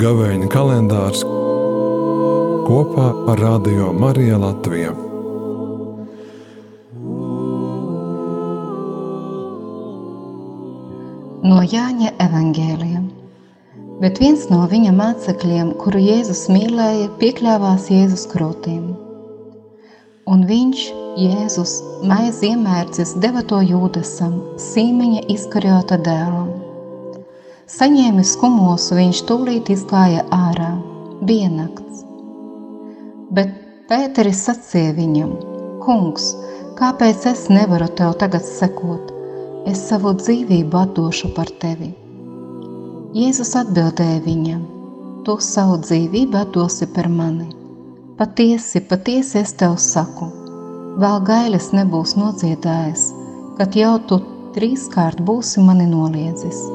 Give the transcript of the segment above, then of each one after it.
Gavēņa kalendārs kopā ar Radio Mariju Latviju. No Jāņa evangēlija. Bet viens no viņa mācekļiem, kuru Jēzus mīlēja, piekļāvās Jēzus krūtīm. Un viņš, Jēzus, maizi iemērcis deva to jūdasam, sīmeņa izkarjota dēlam Saņēmis kumosu, viņš tūlīt izgāja ārā. Bija nakts. Bet Pēteris sacīja viņam: Kungs, kāpēc es nevaru tev tagad sekot? Es savu dzīvību atdošu par tevi. Jēzus atbildēja viņam: Tu savu dzīvību atdosi par mani. Patiesi, patiesi es tev saku, vēl gailis nebūs nodziedājis, kad jau tu trīskārt būsi mani noliedzis.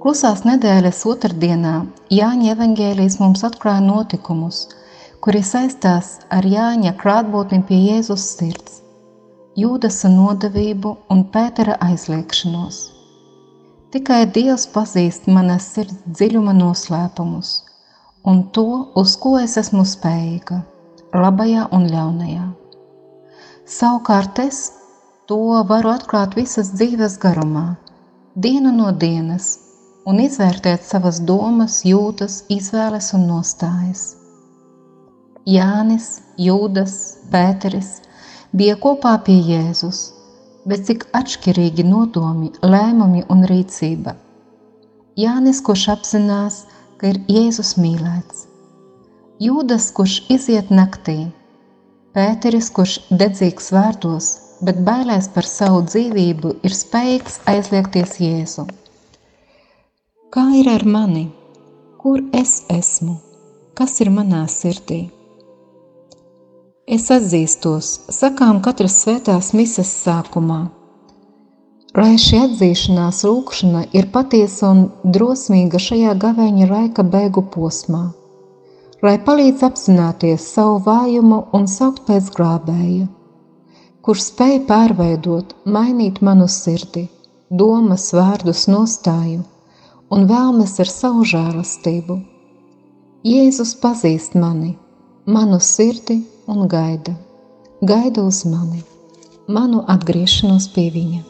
Klusās nedēļas otrdienā Jāņa evangēlijas mums atklāja notikumus, kuri saistās ar Jāņa klātbūtni pie Jēzus sirds, Jūdasa nodevību un Pētera aizliekšanos. Tikai Dievs pazīst manas sirds dziļuma noslēpumus un to, uz ko es esmu spējīga, labajā un ļaunajā. Savukārt es to varu atklāt visas dzīves garumā, dienu no dienas, un izvērtēt savas domas, jūtas, izvēles un nostājas. Jānis, Jūdas, Pēteris bija kopā pie Jēzus, bet cik atšķirīgi nodomi, lēmumi un rīcība. Jānis, kurš apzinās, ka ir Jēzus mīlēts. Jūdas, kurš iziet naktī, Pēteris, kurš dedzīgs vārdos, bet bailēs par savu dzīvību, ir spējīgs aizliegties Jēzu. Kā ir ar mani? Kur es esmu? Kas ir manā sirdī? Es atzīstos, sakām katras svētās mises sākumā. Lai šī atzīšanās lūkšana ir patiesa un drosmīga šajā gavēņa laika beigu posmā, lai palīdz apzināties savu vājumu un saukt pēc glābēja, kurš spēj pārveidot, mainīt manu sirdi, domas, vārdus, nostāju – un vēlmes ar savu žēlastību. Jēzus pazīst mani, manu sirdi un gaida, gaida uz mani, manu atgriešanos pie viņa.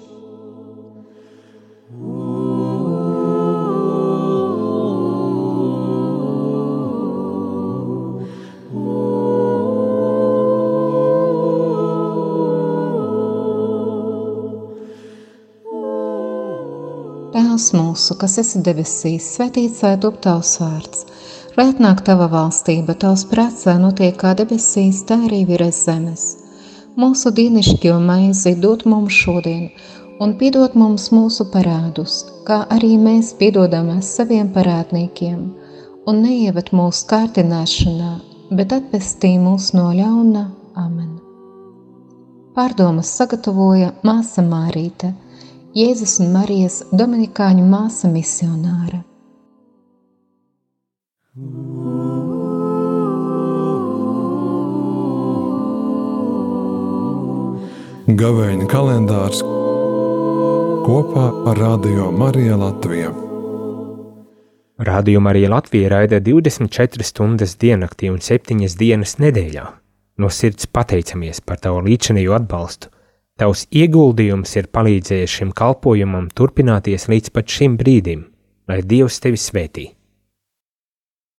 Tēvs mūsu, kas esi debesīs, svētīts lai top tavs vārds, lai atnāk tava valstība, tavs prāts, lai notiek kā debesīs, tā arī virs zemes. Mūsu dienascho maizi dod mums šodien, un piedod mums mūsu parādus, kā arī mēs piedodam saviem parādniekiem, un neieved mūsu kārtināšanā, bet atpestī mūs no ļauna. Amen. Pārdomas sagatavoja māsa Mārīte – Jēzus un Marijas Dominikāņu māsa misionāra. Gavēņa kalendārs kopā ar Radio Mariju Latviju. Radio Marija Latvija raida 24 stundas diennaktī un 7 dienas nedēļā. No sirds pateicamies par tavu līdzinējo atbalstu Tavs ieguldījums ir palīdzējis šim kalpojumam turpināties līdz pat šim brīdim, lai Dievs tevi svētī.